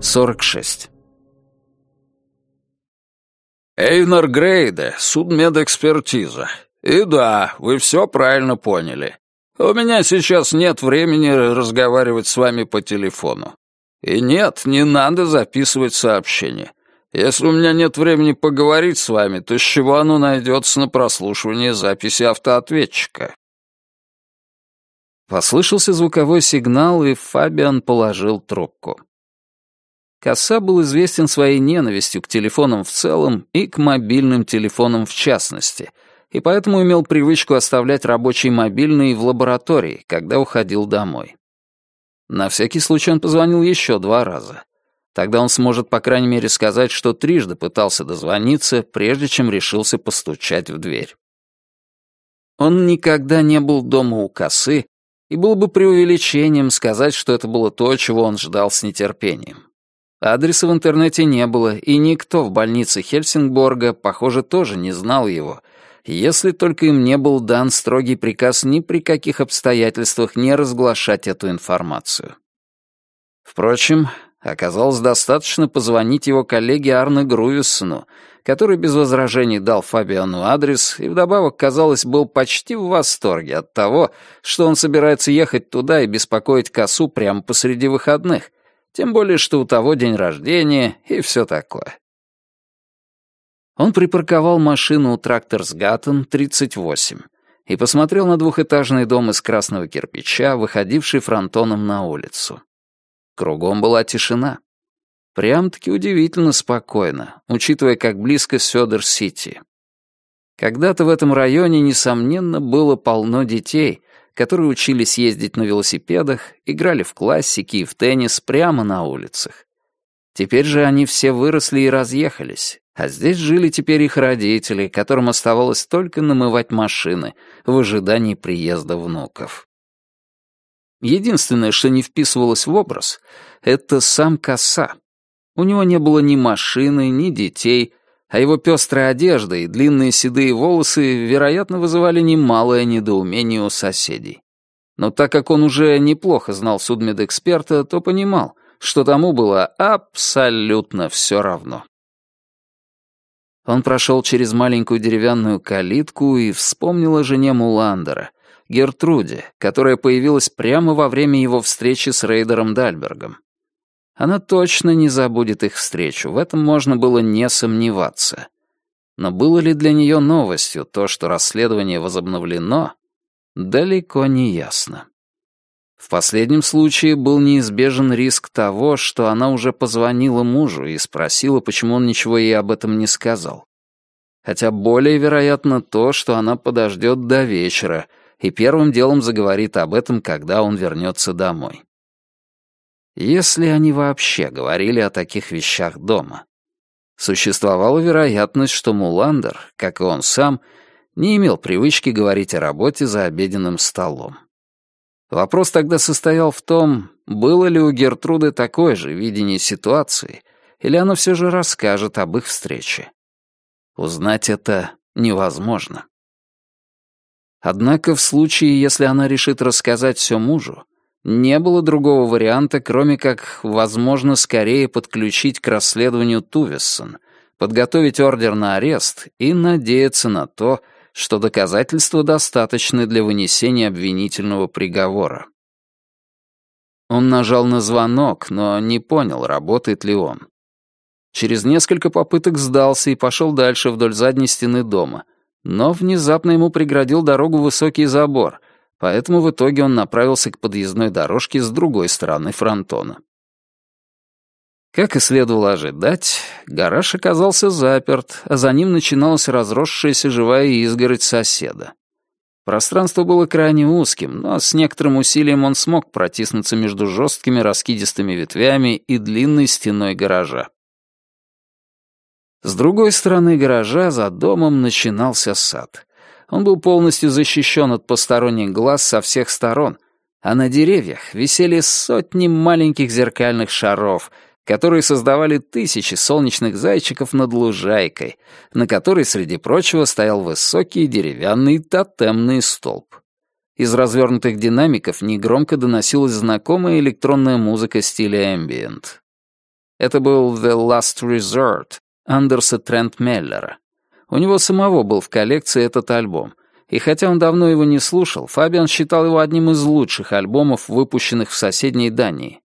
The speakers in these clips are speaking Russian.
Сорок шесть. Эйнар Грейде, судмедэкспертиза. И да, вы все правильно поняли. У меня сейчас нет времени разговаривать с вами по телефону. И нет, не надо записывать сообщение. Если у меня нет времени поговорить с вами, то с чего оно найдется на прослушивание записи автоответчика? Послышался звуковой сигнал, и Фабиан положил трубку. Коса был известен своей ненавистью к телефонам в целом и к мобильным телефонам в частности, и поэтому имел привычку оставлять рабочий мобильный в лаборатории, когда уходил домой. На всякий случай он позвонил еще два раза. Тогда он сможет, по крайней мере, сказать, что трижды пытался дозвониться, прежде чем решился постучать в дверь. Он никогда не был дома у косы, и было бы преувеличением сказать, что это было то, чего он ждал с нетерпением. Адреса в интернете не было, и никто в больнице Хельсингборга, похоже, тоже не знал его, если только им не был дан строгий приказ ни при каких обстоятельствах не разглашать эту информацию. Впрочем, Оказалось, достаточно позвонить его коллеге Арне Груюссену, который без возражений дал Фабиану адрес и вдобавок, казалось, был почти в восторге от того, что он собирается ехать туда и беспокоить косу прямо посреди выходных, тем более, что у того день рождения и все такое. Он припарковал машину у Тракторсгаттен 38 и посмотрел на двухэтажный дом из красного кирпича, выходивший фронтоном на улицу. Кругом была тишина. Прям-таки удивительно спокойно, учитывая, как близко Сёдер-Сити. Когда-то в этом районе, несомненно, было полно детей, которые учились ездить на велосипедах, играли в классики и в теннис прямо на улицах. Теперь же они все выросли и разъехались, а здесь жили теперь их родители, которым оставалось только намывать машины в ожидании приезда внуков. Единственное, что не вписывалось в образ, это сам коса. У него не было ни машины, ни детей, а его пестрая одежда и длинные седые волосы, вероятно, вызывали немалое недоумение у соседей. Но так как он уже неплохо знал судмедэксперта, то понимал, что тому было абсолютно все равно. Он прошел через маленькую деревянную калитку и вспомнил о жене Муландера — Гертруде, которая появилась прямо во время его встречи с Рейдером Дальбергом. Она точно не забудет их встречу, в этом можно было не сомневаться. Но было ли для нее новостью то, что расследование возобновлено, далеко не ясно. В последнем случае был неизбежен риск того, что она уже позвонила мужу и спросила, почему он ничего ей об этом не сказал. Хотя более вероятно то, что она подождет до вечера — и первым делом заговорит об этом, когда он вернется домой. Если они вообще говорили о таких вещах дома. Существовала вероятность, что Муландер, как и он сам, не имел привычки говорить о работе за обеденным столом. Вопрос тогда состоял в том, было ли у Гертруды такое же видение ситуации, или она все же расскажет об их встрече. Узнать это невозможно. Однако в случае, если она решит рассказать все мужу, не было другого варианта, кроме как, возможно, скорее подключить к расследованию Тувессон, подготовить ордер на арест и надеяться на то, что доказательства достаточны для вынесения обвинительного приговора. Он нажал на звонок, но не понял, работает ли он. Через несколько попыток сдался и пошел дальше вдоль задней стены дома, но внезапно ему преградил дорогу высокий забор, поэтому в итоге он направился к подъездной дорожке с другой стороны фронтона. Как и следовало ожидать, гараж оказался заперт, а за ним начиналась разросшаяся живая изгородь соседа. Пространство было крайне узким, но с некоторым усилием он смог протиснуться между жесткими раскидистыми ветвями и длинной стеной гаража. С другой стороны гаража за домом начинался сад. Он был полностью защищен от посторонних глаз со всех сторон, а на деревьях висели сотни маленьких зеркальных шаров, которые создавали тысячи солнечных зайчиков над лужайкой, на которой, среди прочего, стоял высокий деревянный тотемный столб. Из развернутых динамиков негромко доносилась знакомая электронная музыка стиля ambient. Это был «The Last Resort» Андерса Трент Меллера. У него самого был в коллекции этот альбом, и хотя он давно его не слушал, Фабиан считал его одним из лучших альбомов, выпущенных в соседней Дании.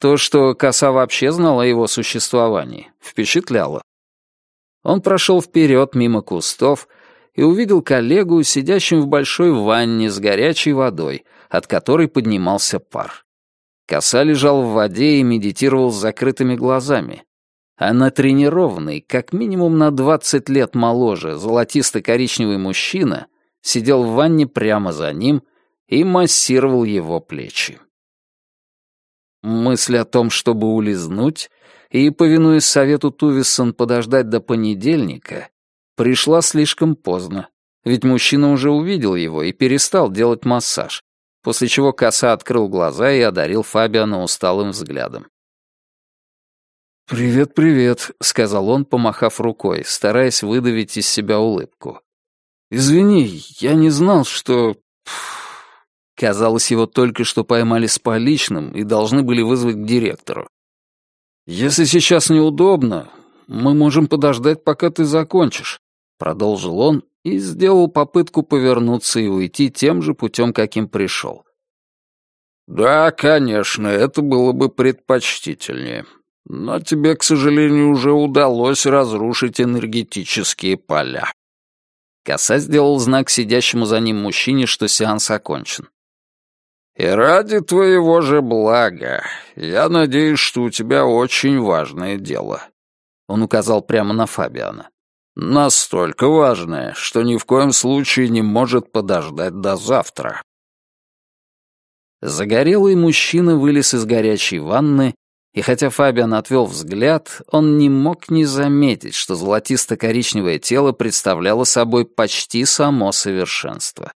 То, что коса вообще знала о его существовании, впечатляло. Он прошел вперед мимо кустов и увидел коллегу, сидящим в большой ванне с горячей водой, от которой поднимался пар. Коса лежал в воде и медитировал с закрытыми глазами. А натренированный, как минимум на 20 лет моложе, золотисто-коричневый мужчина — сидел в ванне прямо за ним и массировал его плечи. Мысль о том, чтобы улизнуть и, повинуясь совету Тувисон, подождать до понедельника, пришла слишком поздно, ведь мужчина уже увидел его и перестал делать массаж, после чего коса открыл глаза и одарил Фабиана усталым взглядом. «Привет, привет», — сказал он, помахав рукой, стараясь выдавить из себя улыбку. «Извини, я не знал, что...» Казалось, его только что поймали с поличным и должны были вызвать к директору. «Если сейчас неудобно, мы можем подождать, пока ты закончишь», — продолжил он и сделал попытку повернуться и уйти тем же путем, каким пришел. «Да, конечно, это было бы предпочтительнее. Но тебе, к сожалению, уже удалось разрушить энергетические поля». Коса сделал знак сидящему за ним мужчине, что сеанс окончен. «И ради твоего же блага, я надеюсь, что у тебя очень важное дело». Он указал прямо на Фабиана. «Настолько важное, что ни в коем случае не может подождать до завтра». Загорелый мужчина вылез из горячей ванны и хотя Фабиан отвел взгляд, он не мог не заметить, что золотисто-коричневое тело представляло собой почти само совершенство.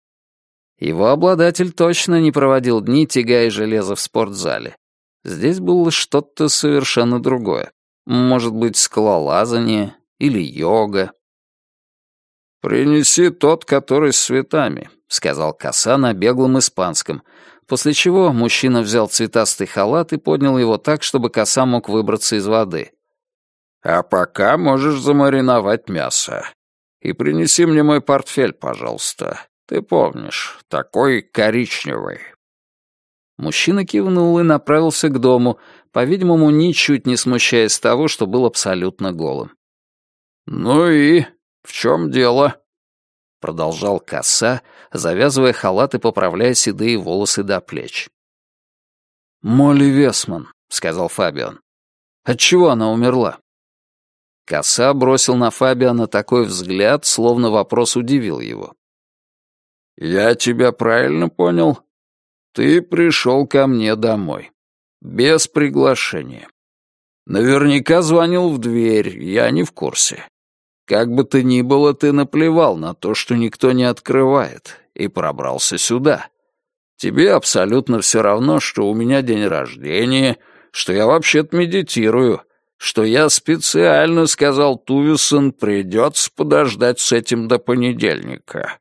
Его обладатель точно не проводил дни, тягая железо в спортзале. Здесь было что-то совершенно другое. Может быть, скалолазание или йога. «Принеси тот, который с цветами», — сказал Коса на беглом испанском, после чего мужчина взял цветастый халат и поднял его так, чтобы коса мог выбраться из воды. «А пока можешь замариновать мясо. И принеси мне мой портфель, пожалуйста. Ты помнишь, такой коричневый». Мужчина кивнул и направился к дому, по-видимому, ничуть не смущаясь того, что был абсолютно голым. «Ну и в чем дело?» Продолжал коса, завязывая халат и поправляя седые волосы до плеч. «Молли Весман», — сказал Фабиан. «Отчего она умерла?» Коса бросил на Фабиана такой взгляд, словно вопрос удивил его. «Я тебя правильно понял? Ты пришел ко мне домой. Без приглашения. Наверняка звонил в дверь, я не в курсе. Как бы то ни было, ты наплевал на то, что никто не открывает, и пробрался сюда. Тебе абсолютно все равно, что у меня день рождения, что я вообще-то медитирую, что я специально сказал Тувисон, придется подождать с этим до понедельника.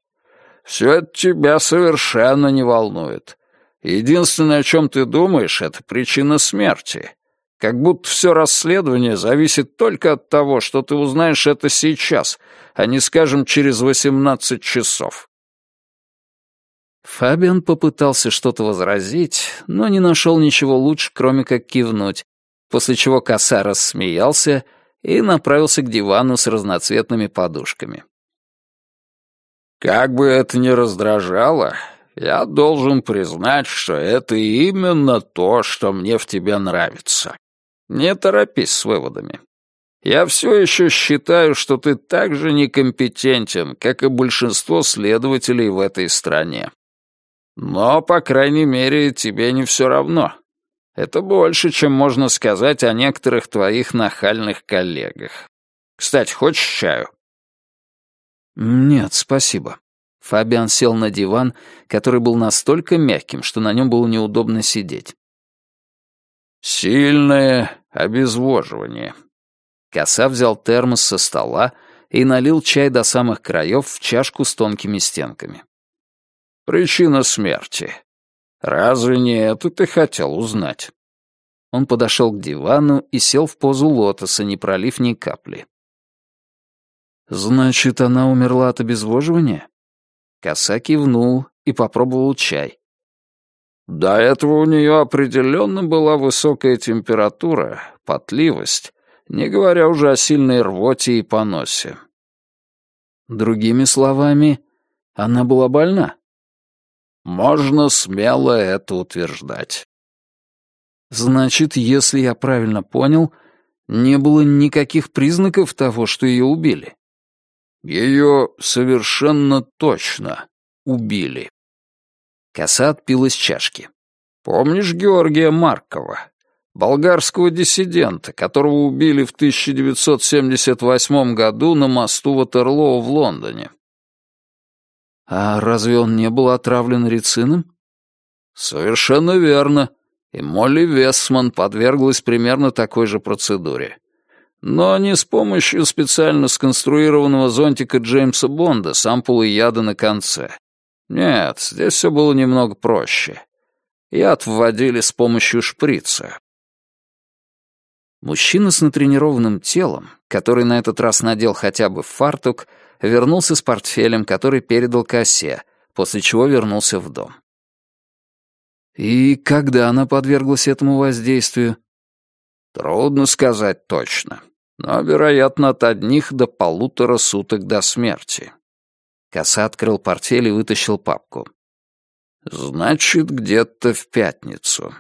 Все это тебя совершенно не волнует. Единственное, о чем ты думаешь, это причина смерти. Как будто все расследование зависит только от того, что ты узнаешь это сейчас, а не, скажем, через восемнадцать часов. Фабиан попытался что-то возразить, но не нашел ничего лучше, кроме как кивнуть, после чего коса рассмеялся и направился к дивану с разноцветными подушками. «Как бы это ни раздражало, я должен признать, что это именно то, что мне в тебе нравится. Не торопись с выводами. Я все еще считаю, что ты так же некомпетентен, как и большинство следователей в этой стране. Но, по крайней мере, тебе не все равно. Это больше, чем можно сказать о некоторых твоих нахальных коллегах. Кстати, хочешь чаю?» «Нет, спасибо». Фабиан сел на диван, который был настолько мягким, что на нем было неудобно сидеть. «Сильное обезвоживание». Коса взял термос со стола и налил чай до самых краев в чашку с тонкими стенками. Причина смерти. Разве не это ты хотел узнать?» Он подошел к дивану и сел в позу лотоса, не пролив ни капли. «Значит, она умерла от обезвоживания?» Коса кивнул и попробовал чай. До этого у нее определенно была высокая температура, потливость, не говоря уже о сильной рвоте и поносе. Другими словами, она была больна? Можно смело это утверждать. Значит, если я правильно понял, не было никаких признаков того, что ее убили. Ее совершенно точно убили. Коса отпил из чашки. Помнишь Георгия Маркова, болгарского диссидента, которого убили в 1978 году на мосту Ватерлоу в Лондоне? А разве он не был отравлен рицином? Совершенно верно. И Молли Весман подверглась примерно такой же процедуре. Но не с помощью специально сконструированного зонтика Джеймса Бонда с ампулой яда на конце. Нет, здесь все было немного проще. Яд вводили с помощью шприца. Мужчина с натренированным телом, который на этот раз надел хотя бы фартук, вернулся с портфелем, который передал косе, после чего вернулся в дом. И когда она подверглась этому воздействию? Трудно сказать точно, но, вероятно, от одних до полутора суток до смерти. Коса открыл портфель и вытащил папку. «Значит, где-то в пятницу».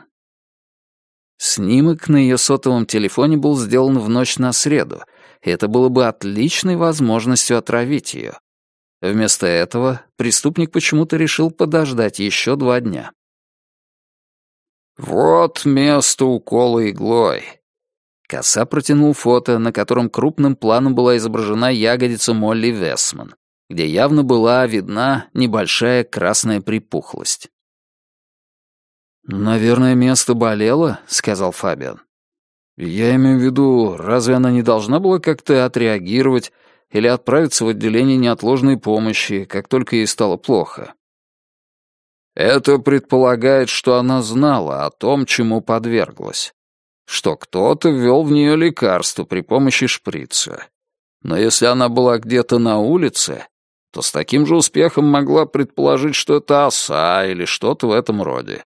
Снимок на ее сотовом телефоне был сделан в ночь на среду, это было бы отличной возможностью отравить ее. Вместо этого преступник почему-то решил подождать еще два дня. «Вот место укола иглой». Коса протянул фото, на котором крупным планом была изображена ягодица Молли Весман, где явно была видна небольшая красная припухлость. «Наверное, место болело», — сказал Фабиан. «Я имею в виду, разве она не должна была как-то отреагировать или отправиться в отделение неотложной помощи, как только ей стало плохо?» Это предполагает, что она знала о том, чему подверглась. Что кто-то ввел в нее лекарство при помощи шприца. Но если она была где-то на улице, то с таким же успехом могла предположить, что это оса или что-то в этом роде.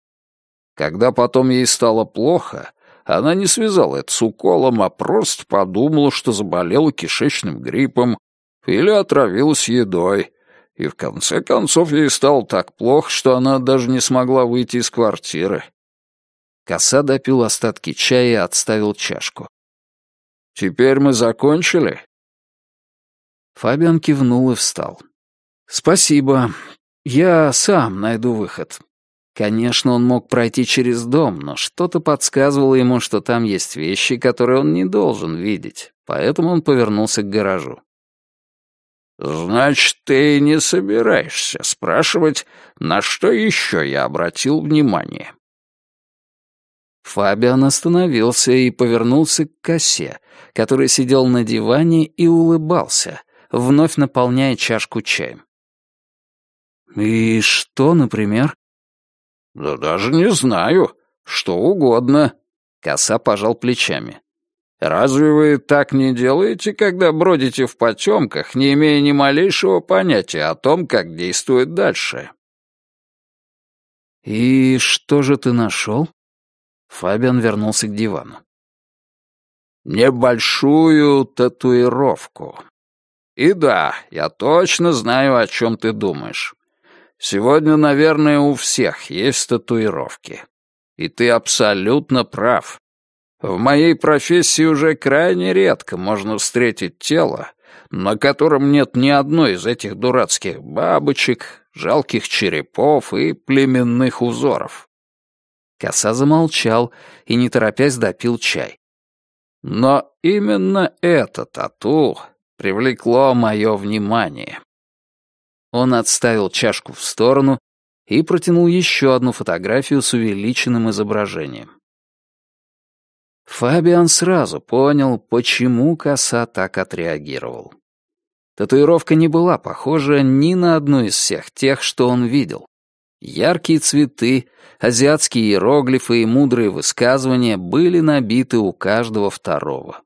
Когда потом ей стало плохо, она не связала это с уколом, а просто подумала, что заболела кишечным гриппом или отравилась едой, и в конце концов ей стало так плохо, что она даже не смогла выйти из квартиры. Коса допил остатки чая и отставил чашку. «Теперь мы закончили?» Фабиан кивнул и встал. «Спасибо. Я сам найду выход». Конечно, он мог пройти через дом, но что-то подсказывало ему, что там есть вещи, которые он не должен видеть, поэтому он повернулся к гаражу. «Значит, ты не собираешься спрашивать, на что еще я обратил внимание?» Фабиан остановился и повернулся к косе, который сидел на диване и улыбался, вновь наполняя чашку чаем. «И что, например?» «Да даже не знаю. Что угодно». Коса пожал плечами. Разве вы так не делаете, когда бродите в потемках, не имея ни малейшего понятия о том, как действует дальше?» «И что же ты нашел?» Фабиан вернулся к дивану. «Небольшую татуировку. И да, я точно знаю, о чем ты думаешь. Сегодня, наверное, у всех есть татуировки. И ты абсолютно прав. В моей профессии уже крайне редко можно встретить тело, на котором нет ни одной из этих дурацких бабочек, жалких черепов и племенных узоров. Коса замолчал и, не торопясь, допил чай. Но именно это тату привлекло мое внимание. Он отставил чашку в сторону и протянул еще одну фотографию с увеличенным изображением. Фабиан сразу понял, почему коса так отреагировал. Татуировка не была похожа ни на одну из всех тех, что он видел. Яркие цветы, азиатские иероглифы и мудрые высказывания были набиты у каждого второго.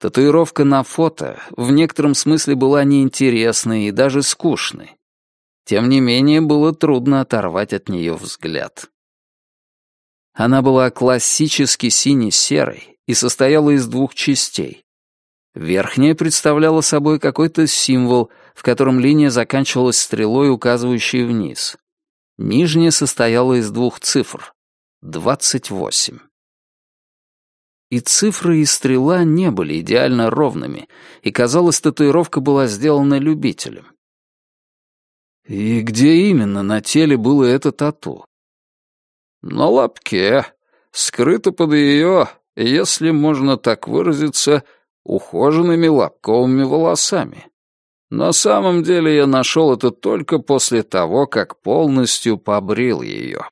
Татуировка на фото в некотором смысле была неинтересной и даже скучной. Тем не менее, было трудно оторвать от нее взгляд. Она была классически сине-серой и состояла из двух частей. Верхняя представляла собой какой-то символ, в котором линия заканчивалась стрелой, указывающей вниз. Нижняя состояла из двух цифр — 28. И цифры и стрела не были идеально ровными, и, казалось, татуировка была сделана любителем. И где именно на теле было это тату? На лобке, скрыто под ее, если можно так выразиться, ухоженными лобковыми волосами. На самом деле я нашел это только после того, как полностью побрил ее.